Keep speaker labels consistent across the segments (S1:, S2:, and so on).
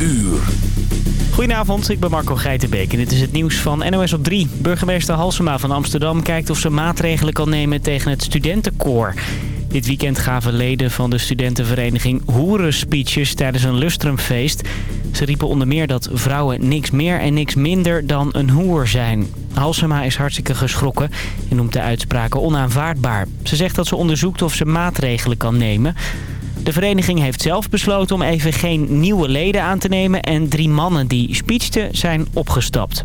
S1: uur.
S2: Goedenavond, ik ben Marco Geitenbeek en dit is het nieuws van NOS op 3. Burgemeester Halsema van Amsterdam kijkt of ze maatregelen kan nemen tegen het studentenkoor. Dit weekend gaven leden van de studentenvereniging hoerenspeeches tijdens een lustrumfeest. Ze riepen onder meer dat vrouwen niks meer en niks minder dan een hoer zijn. Halsema is hartstikke geschrokken en noemt de uitspraken onaanvaardbaar. Ze zegt dat ze onderzoekt of ze maatregelen kan nemen... De vereniging heeft zelf besloten om even geen nieuwe leden aan te nemen... en drie mannen die speechten zijn opgestapt.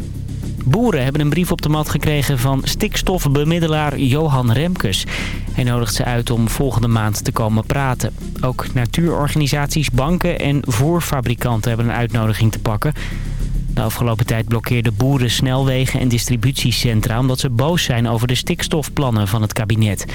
S2: Boeren hebben een brief op de mat gekregen van stikstofbemiddelaar Johan Remkes. Hij nodigt ze uit om volgende maand te komen praten. Ook natuurorganisaties, banken en voerfabrikanten hebben een uitnodiging te pakken. De afgelopen tijd blokkeerden boeren snelwegen en distributiecentra... omdat ze boos zijn over de stikstofplannen van het kabinet.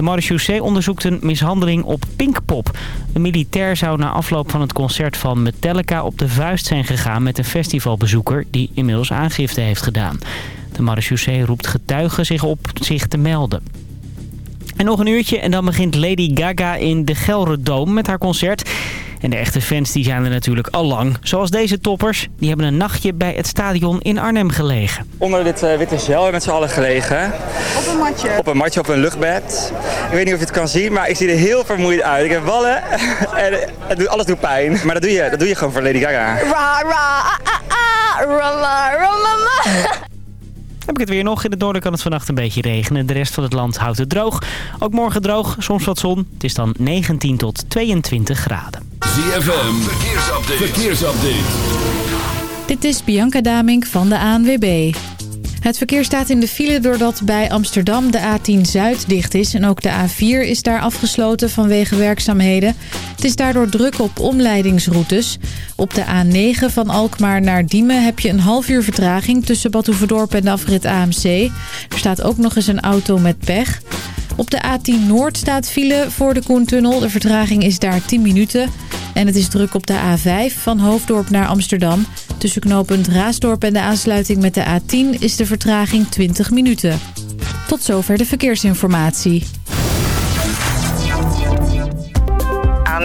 S2: De marechaussee onderzoekt een mishandeling op Pinkpop. Een militair zou na afloop van het concert van Metallica op de vuist zijn gegaan met een festivalbezoeker die inmiddels aangifte heeft gedaan. De marechaussee roept getuigen zich op zich te melden. En nog een uurtje en dan begint Lady Gaga in de Gelredome met haar concert. En de echte fans die zijn er natuurlijk al lang. Zoals deze toppers. Die hebben een nachtje bij het stadion in Arnhem gelegen.
S3: Onder dit uh, witte gel hebben we met z'n allen gelegen.
S4: Op een matje?
S3: Op een matje, op een luchtbed. Ik weet niet of je het kan zien, maar ik zie er heel vermoeid uit. Ik heb wallen en het doet, alles doet pijn. Maar dat doe je, dat doe je gewoon voor Lady Gaga.
S4: Ra, ra, ah, ah, ah, ra, ra, ra,
S2: heb ik het weer nog. In het noorden kan het vannacht een beetje regenen. De rest van het land houdt het droog. Ook morgen droog, soms wat zon. Het is dan 19 tot 22 graden.
S1: ZFM, verkeersupdate. verkeersupdate.
S5: Dit is Bianca Damink van de ANWB. Het verkeer staat in de file doordat bij Amsterdam de A10 Zuid dicht is. En ook de A4 is daar afgesloten vanwege werkzaamheden. Het is daardoor druk op omleidingsroutes. Op de A9 van Alkmaar naar Diemen heb je een half uur vertraging... tussen Badhoevedorp en de afrit AMC. Er staat ook nog eens een auto met pech. Op de A10 Noord staat file voor de Koentunnel. De vertraging is daar 10 minuten. En het is druk op de A5 van Hoofddorp naar Amsterdam. Tussen knooppunt Raasdorp en de aansluiting met de A10 is de vertraging 20 minuten. Tot zover de verkeersinformatie.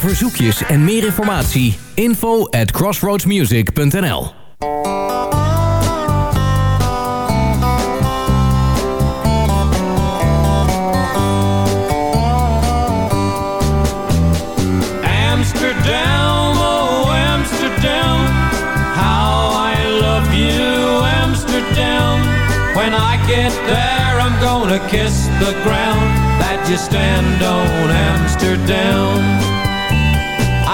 S6: Verzoekjes en meer informatie, info at crossroadsmusic.nl
S7: Amsterdam, oh Amsterdam, how I love you, Amsterdam. When I get there, I'm gonna kiss the ground that you stand on, Amsterdam.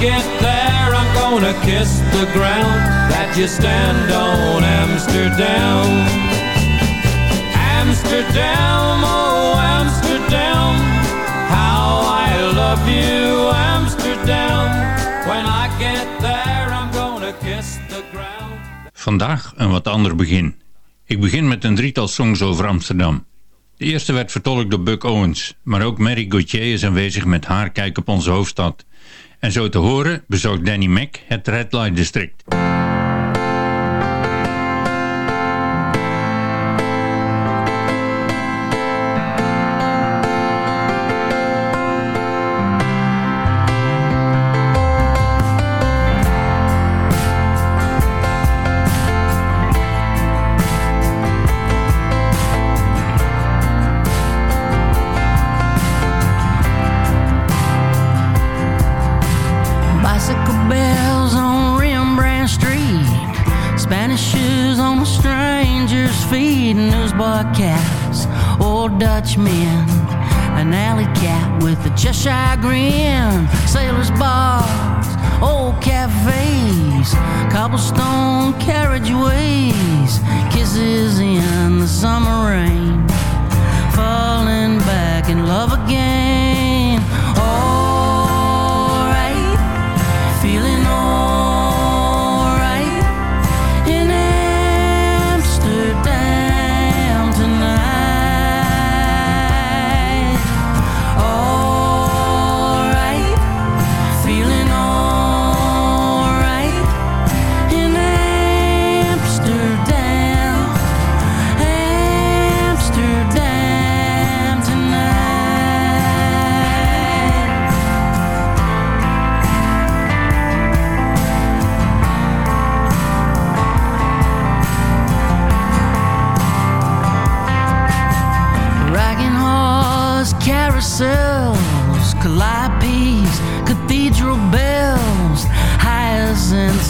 S7: get there, I'm gonna kiss the ground that you stand on, Amsterdam. Amsterdam, oh Amsterdam, how I love you, Amsterdam. When I get there, I'm gonna kiss the ground.
S8: Vandaag een wat ander begin. Ik begin met een drietal songs over Amsterdam. De eerste werd vertolkt door Buck Owens, maar ook Mary Gauthier is aanwezig met haar kijk op onze hoofdstad. En zo te horen bezocht Danny Mac het Red Light District.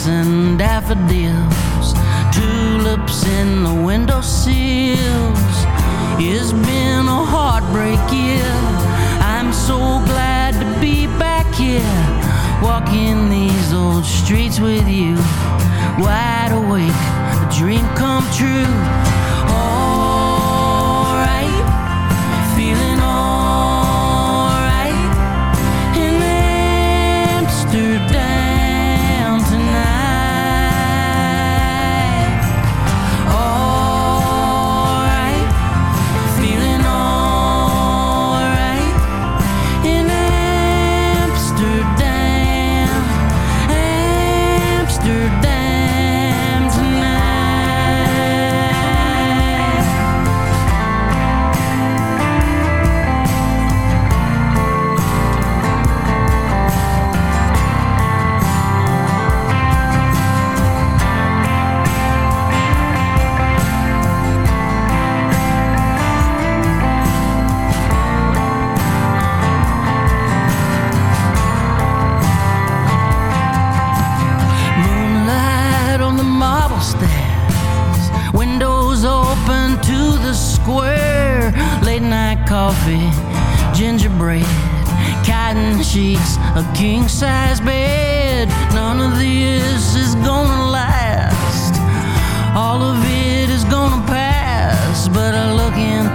S9: And daffodils, tulips in the window sills. It's been a heartbreak year. I'm so glad to be back here, walking these old streets with you, wide awake, a dream come true.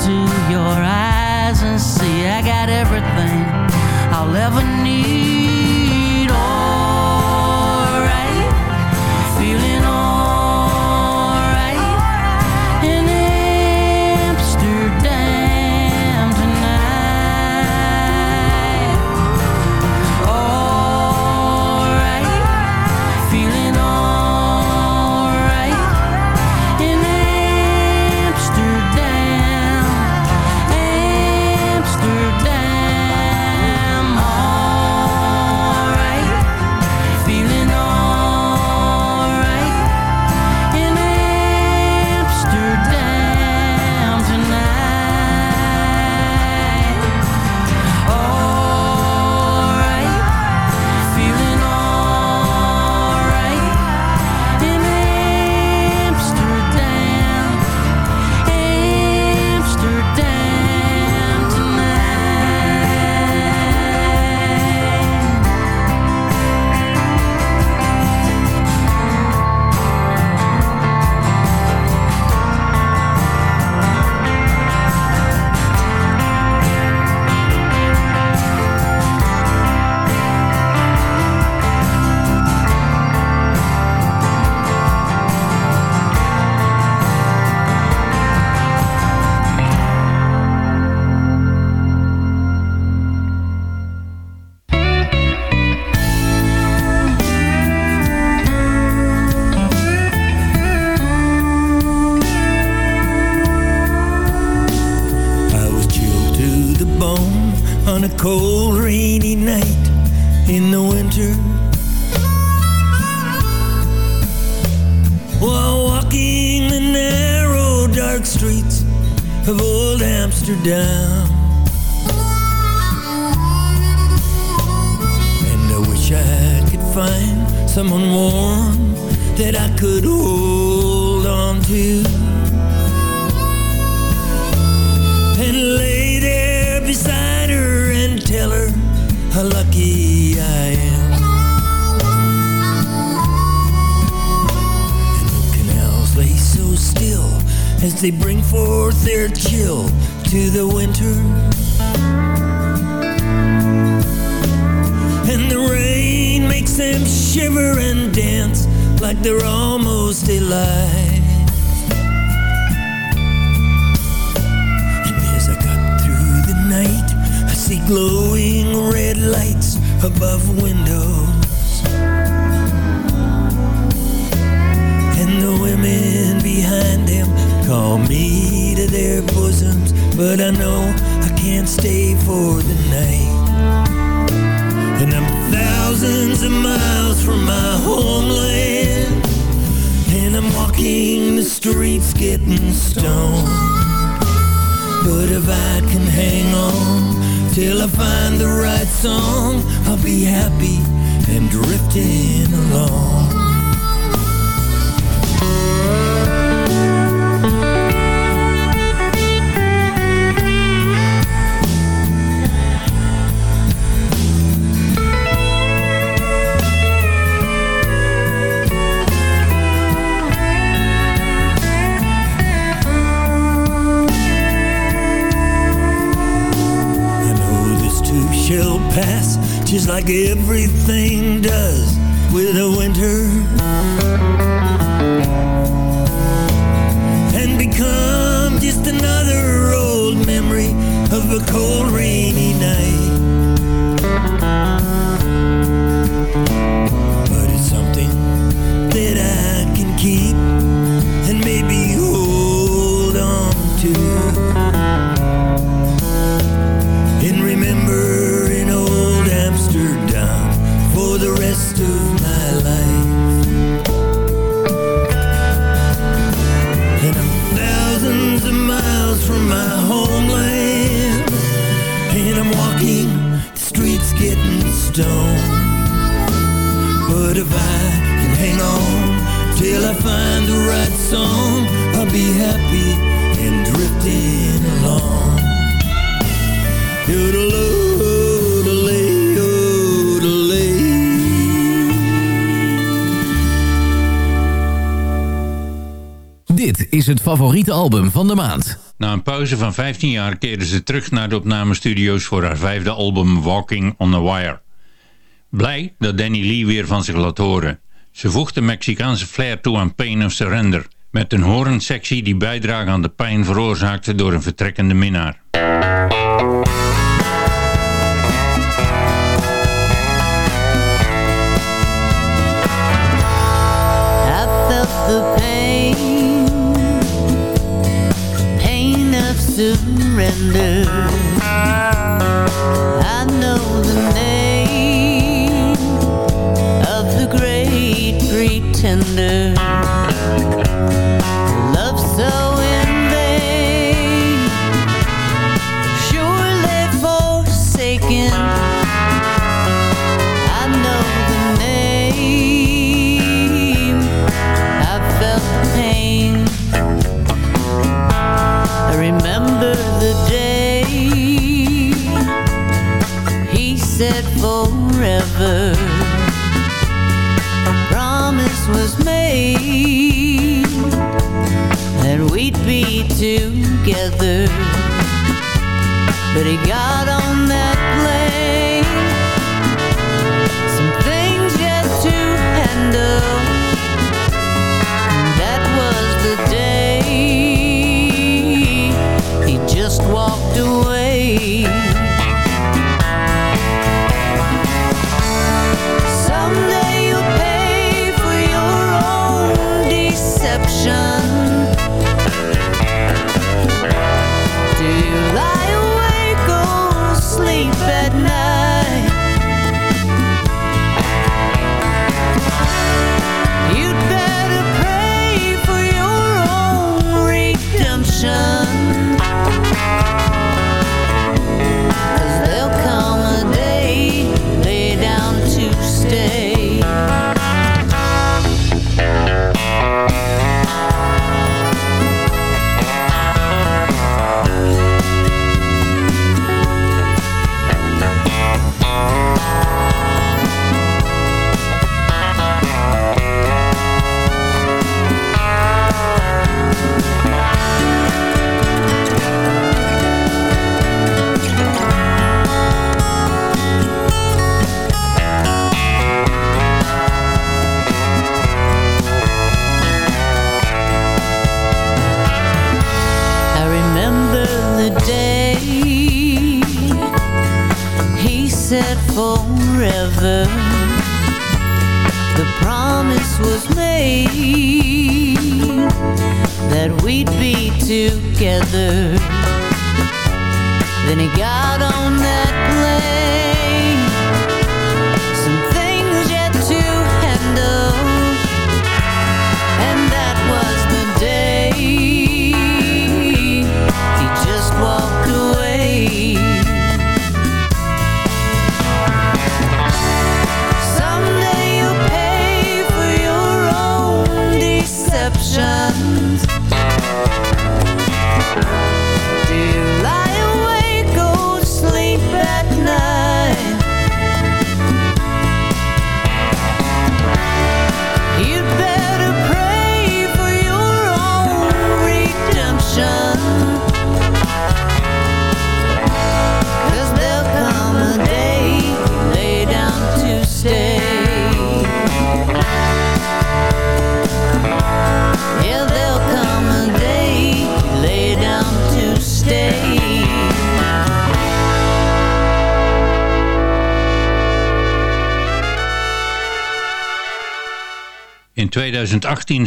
S9: Into your eyes and see I got everything I'll ever need.
S6: Of old Amsterdam. And I wish I could find someone warm that I could hold on to. And lay there beside her and tell her how lucky I am. And the canals lay so still as they bring forth their chill to the winter. And the rain makes them shiver and dance like they're almost alive. And as I cut through the night, I see glowing red lights above windows. Behind them. Call me to their bosoms, but I know I can't stay for the night. And I'm thousands of miles from my homeland. And I'm walking the streets getting stoned. But if I can hang on Till I find the right song I'll be happy and drifting along Just like everything does with the winter. And become just another old memory Of a cold rainy
S10: is het favoriete album van de maand.
S8: Na een pauze van 15 jaar keerde ze terug naar de opnamestudio's voor haar vijfde album Walking on the Wire. Blij dat Danny Lee weer van zich laat horen. Ze voegt de Mexicaanse flair toe aan Pain of Surrender. Met een horensectie die bijdraagt aan de pijn veroorzaakte door een vertrekkende minnaar.
S9: Surrender. I know the name of the great pretender.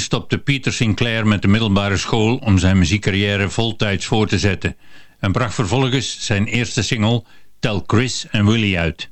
S11: stopte Pieter Sinclair met de middelbare school om zijn muziekcarrière voltijds voor te zetten en bracht vervolgens zijn eerste single Tel Chris en Willie uit.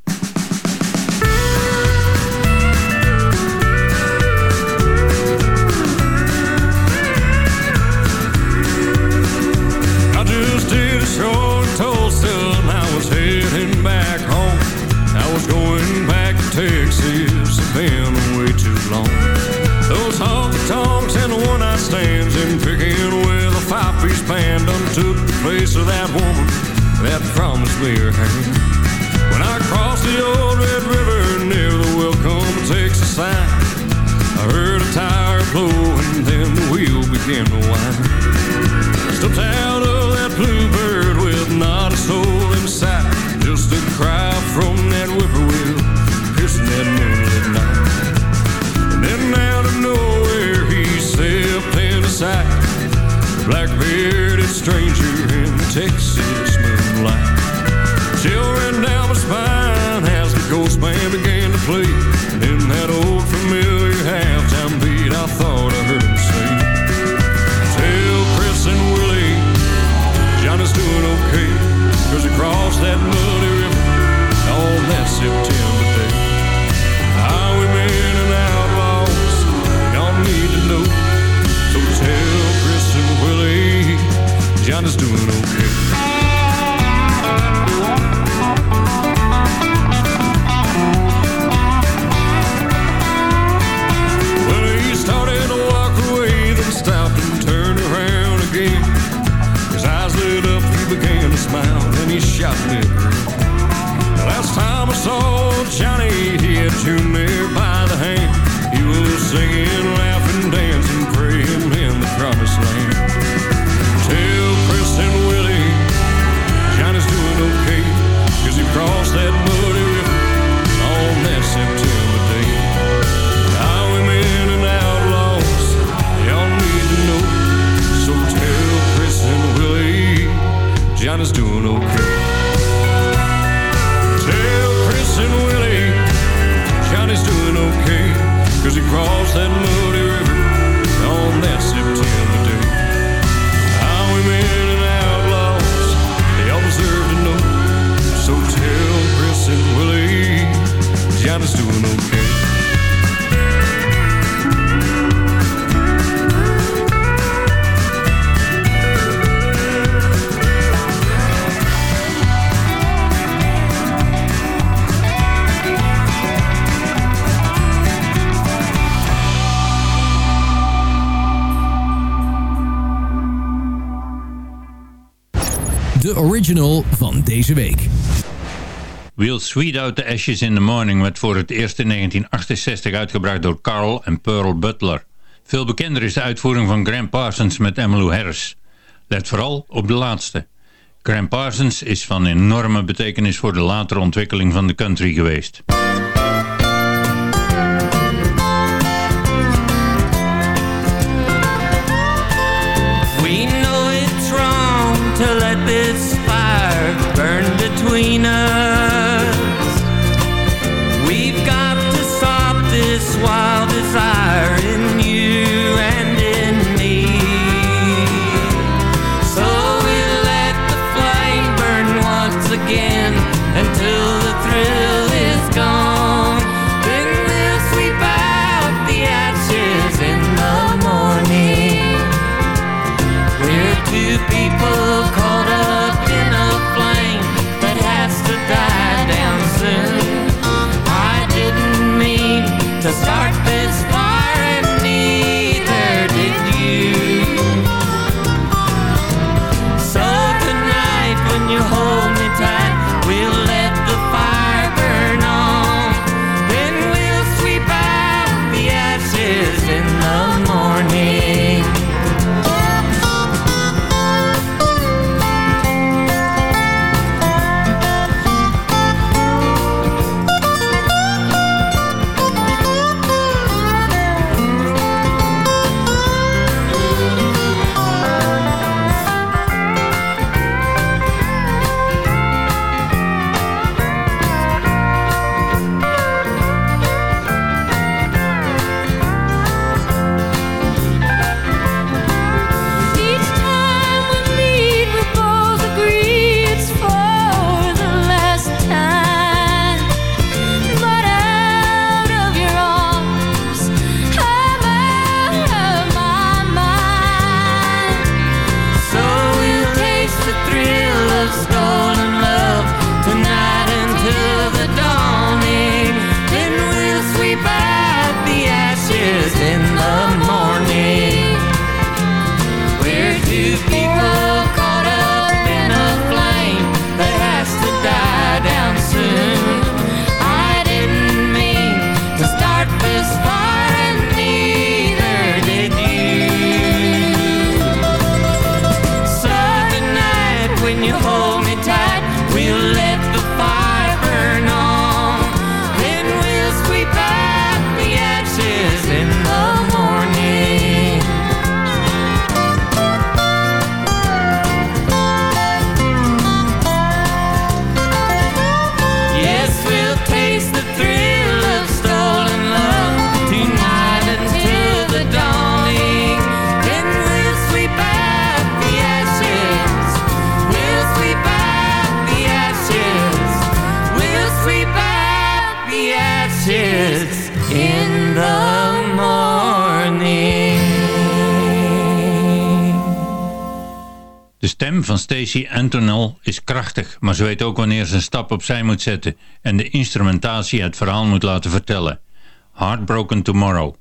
S11: Sweet Out the Ashes in the Morning werd voor het eerst in 1968 uitgebracht door Carl en Pearl Butler. Veel bekender is de uitvoering van Graham Parsons met Emmylou Harris. Let vooral op de laatste. Graham Parsons is van enorme betekenis voor de latere ontwikkeling van de country geweest.
S12: when you
S13: hold stem van Stacey Antonell is krachtig, maar ze weet ook wanneer ze een stap opzij moet zetten en de instrumentatie het verhaal moet laten vertellen. Heartbroken Tomorrow.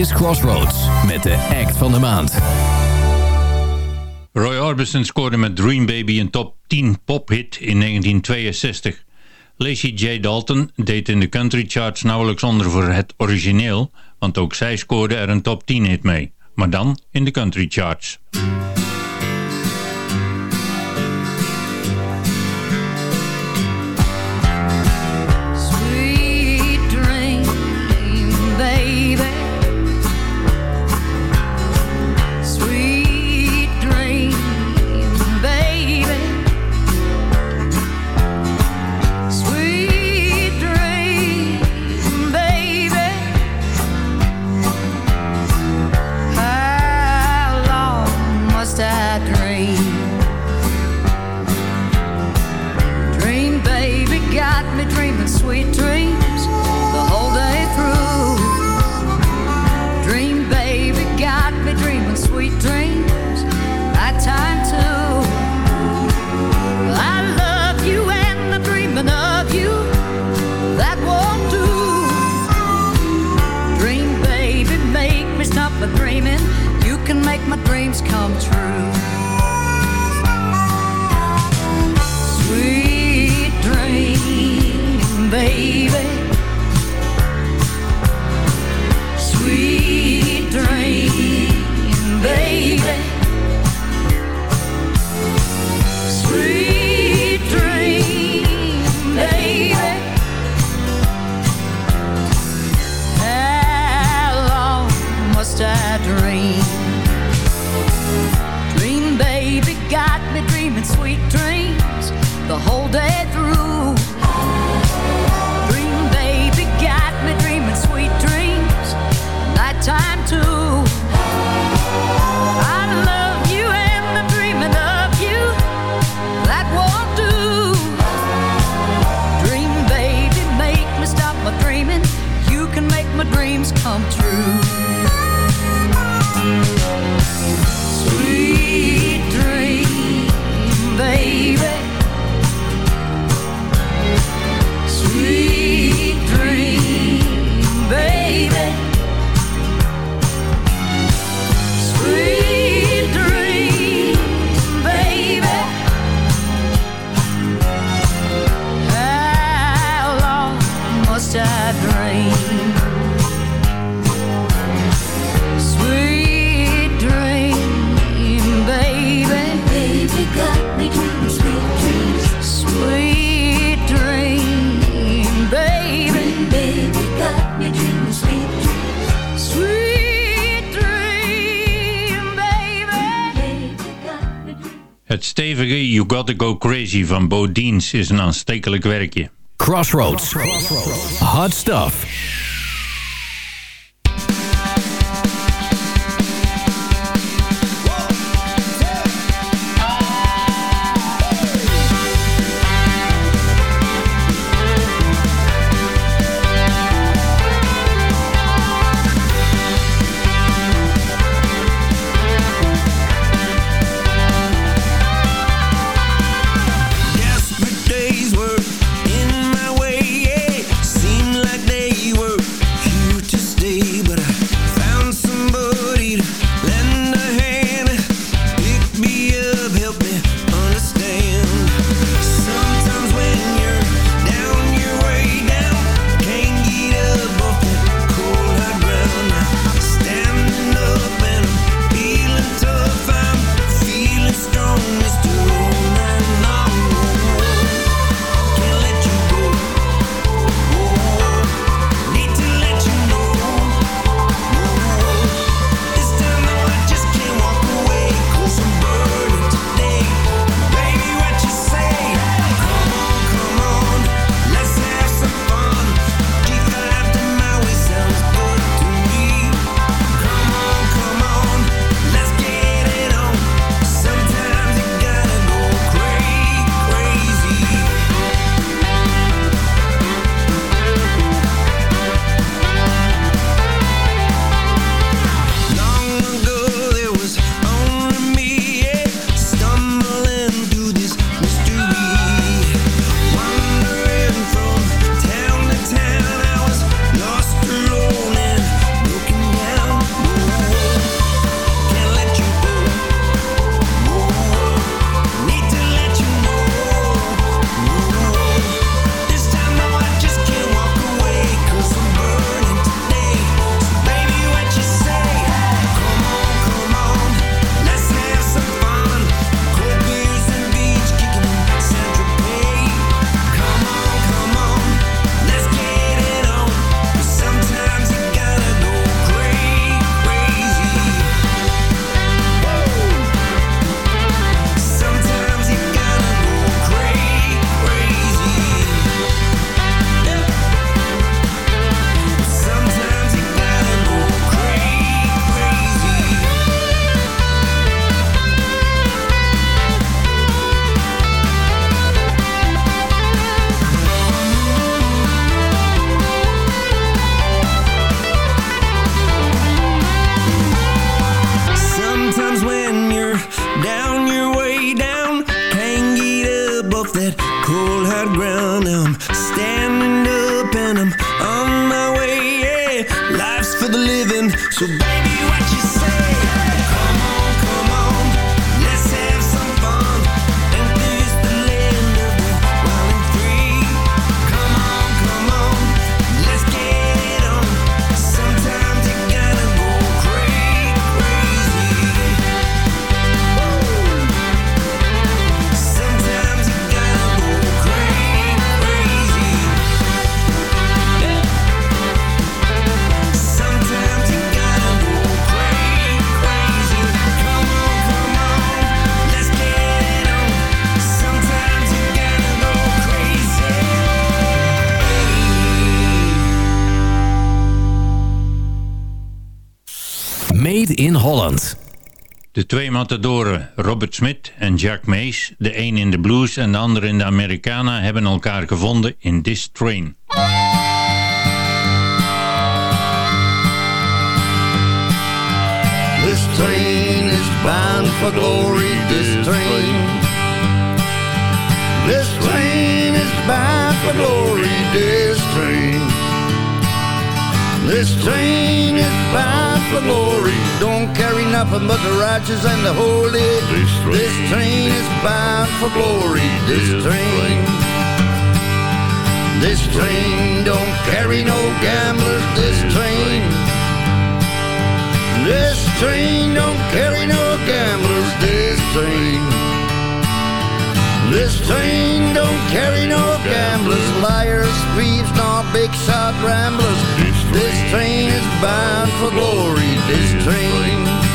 S10: Is Crossroads met de act van de maand.
S13: Roy Orbison scoorde met Dream Baby een top 10 pophit in 1962. Lacey J. Dalton deed in de country charts nauwelijks onder voor het origineel, want ook zij scoorde er een top 10 hit mee. Maar dan in de country charts.
S14: dreams come true.
S8: Crazy van Bodins is een aanstekelijk werkje.
S6: Crossroads. Hot stuff. Made in Holland.
S8: De twee matadoren Robert Smith en Jack Mays, de een in de blues en de ander in de Americana, hebben elkaar gevonden in This Train.
S15: This train is bound for glory, this train. This train is bound for glory, this train. This train is bound for glory. Don't carry nothing but the righteous and the holy. This train, this train is bound for glory, this train. This train don't carry no gamblers, this train. This train don't carry no gamblers, this train. This train don't carry no gamblers, liars, thieves, nor big shot ramblers. This train is bound for glory, this train.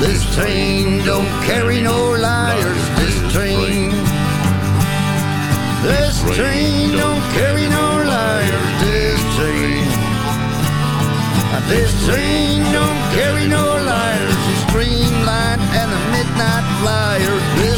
S15: This train don't carry no liars, this train. This train don't carry no liars, this train. This train don't carry no liars, the streamline and the midnight flyers. This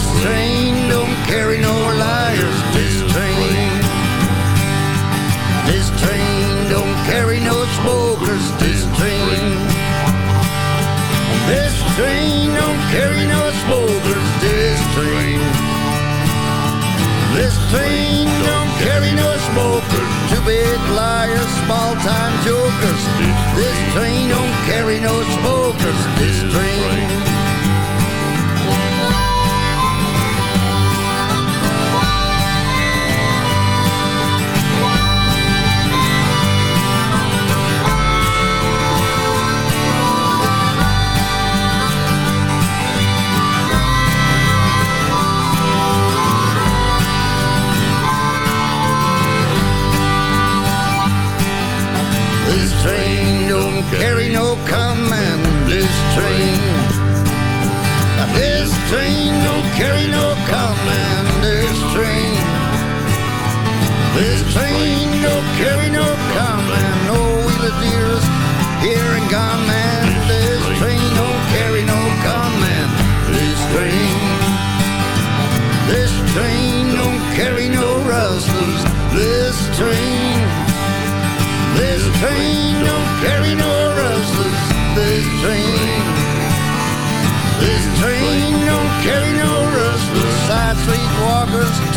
S15: liars, small time jokers. This train don't carry no smokers,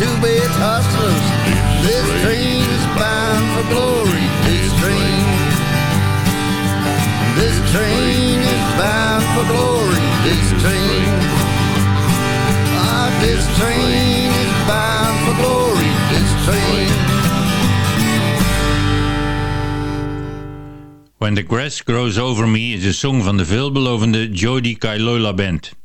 S15: two-bit hustlers. This is bound for glory. This this is bound for glory. This ah, this is bound for glory. This.
S8: When the Grass Grows Over Me is een song van de veelbelovende Jody Kailola Band.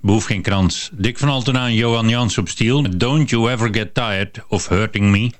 S16: behoeft geen krans. Dick van Altena en Johan Jans op stiel. Don't you ever get tired of hurting me.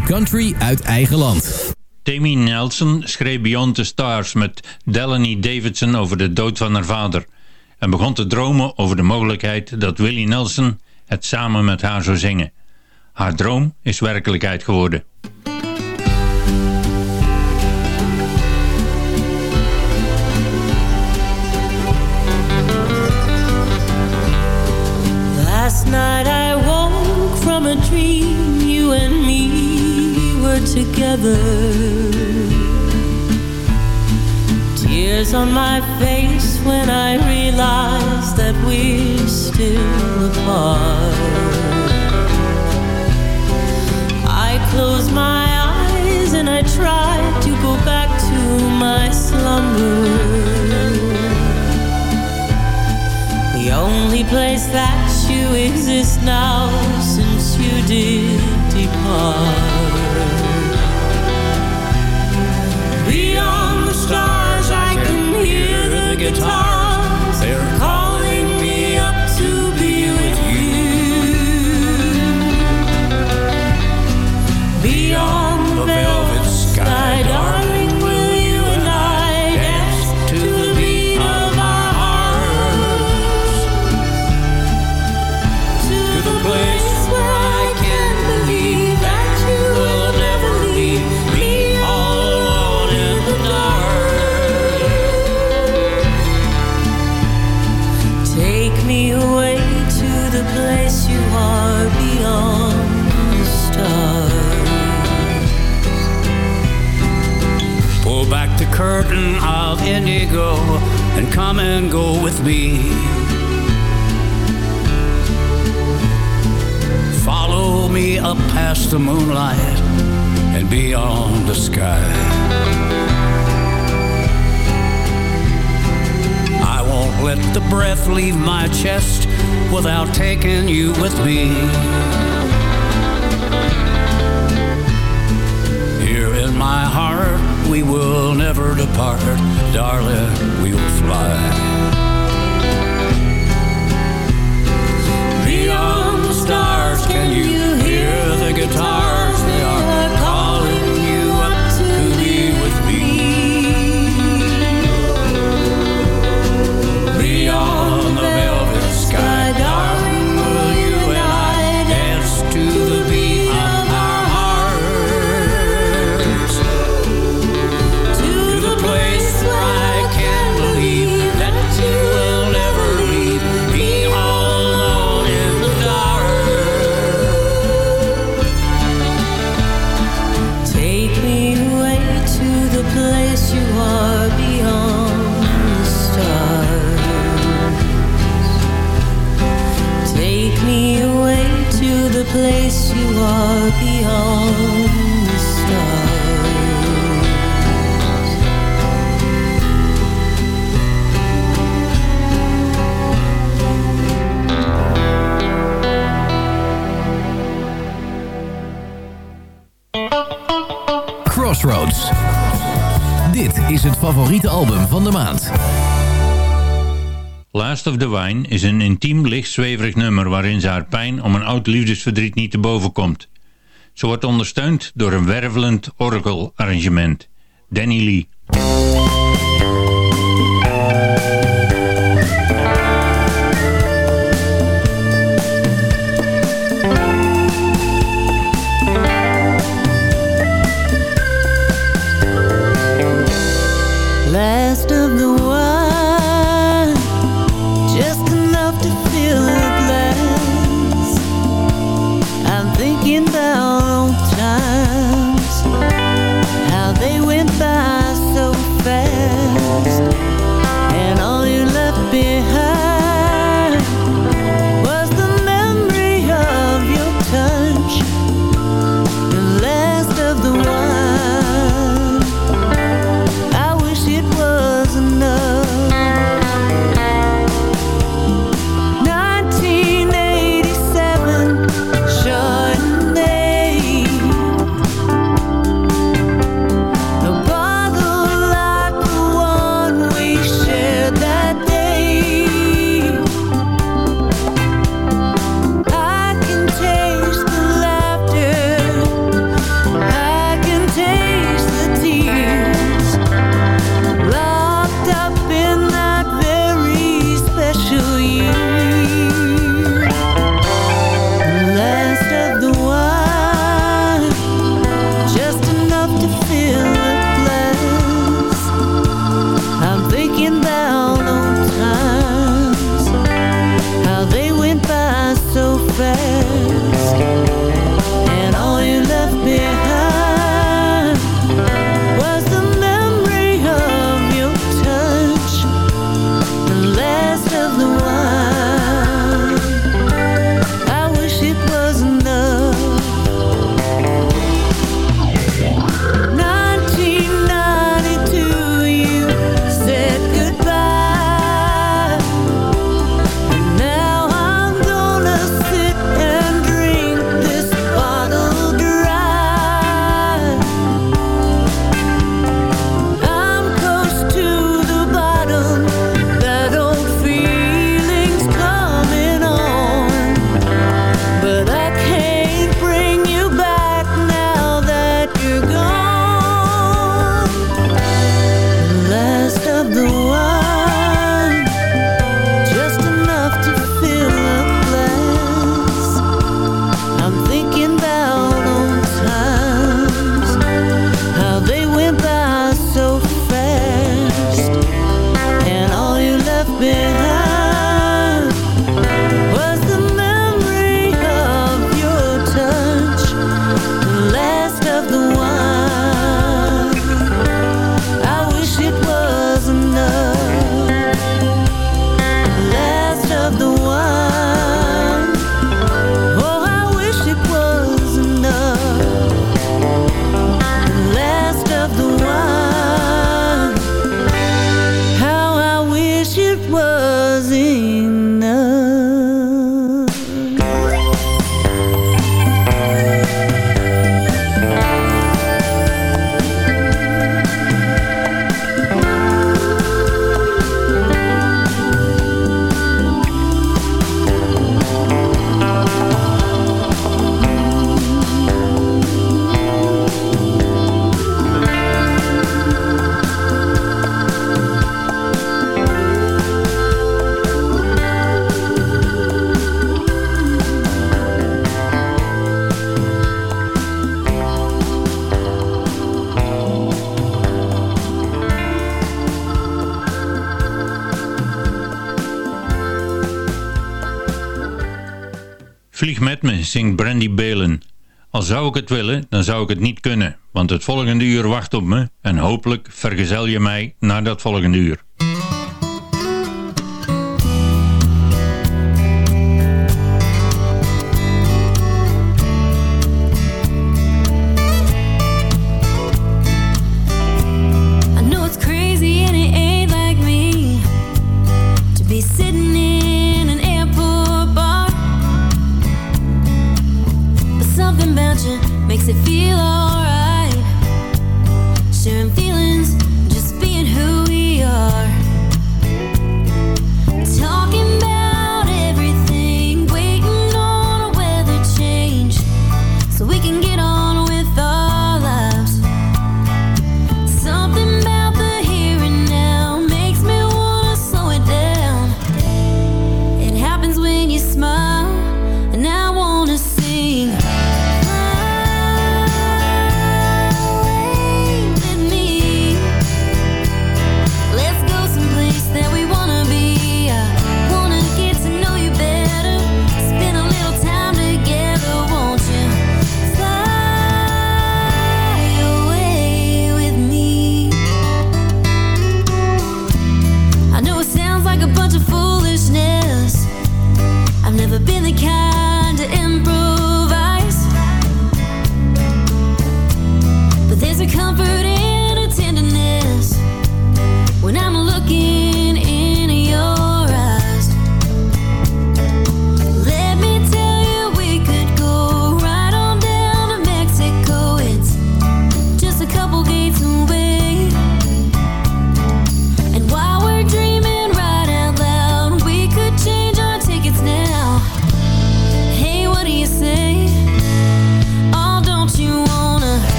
S10: Country uit eigen land.
S8: Tammy Nelson schreef Beyond the Stars met Delaney Davidson over de dood van haar vader en begon te dromen over de mogelijkheid dat Willie Nelson het samen met haar zou zingen. Haar droom is werkelijkheid geworden.
S9: Last night I together. Tears on my face when I realized that we're still apart. I close my eyes and I try to go back to my slumber. The only place that you exist now
S7: guitar. Indigo and come and go with me. Follow me up past the moonlight and beyond the sky. I won't let the breath leave my chest without taking you with me. Here in my heart, we will never depart, darling, we will fly. Beyond the stars, can you
S8: zweverig nummer waarin ze haar pijn om een oud liefdesverdriet niet te boven komt. Ze wordt ondersteund door een wervelend orgelarrangement. Danny Lee.
S9: zingt Brandy Balen. Al zou ik het willen, dan zou ik het niet kunnen, want het volgende uur wacht op me en hopelijk vergezel je mij naar dat volgende uur.